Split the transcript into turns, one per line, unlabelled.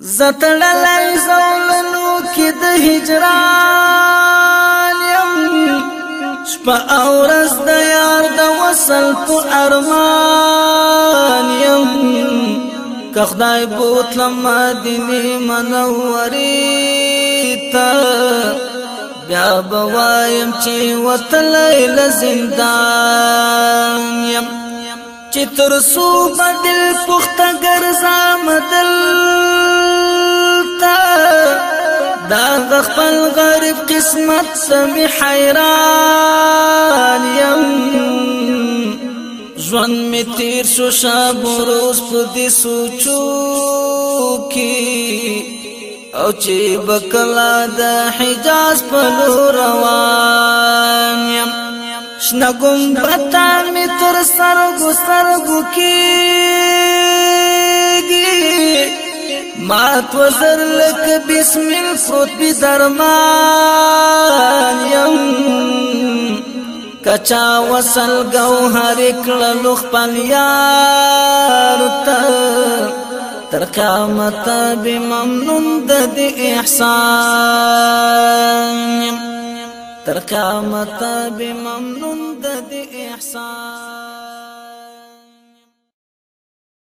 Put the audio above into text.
زتړلای زولنو کې د هجران يم شپه او ورځ د یار د وصل په ارمان يم که خدای بوت لما دیني منورې ته بیا بوایم چې وتلای ل زندان يم چې تر سو بدل کو دا د خپل غریب قسمت سمي حیران يم ژوند می تیر شو شب روز په دې سوچو کې او چې بکلا د حجاز په لور روان يم شنه ګم پتا می تر سر ګو سر ګو کې مات وزر لك بسم بسمیل بدرمان يم درمان وصل گوهر کړه لوخ پلیار تر قیامت به ممنون د احسان تر قیامت به ممنون د احسان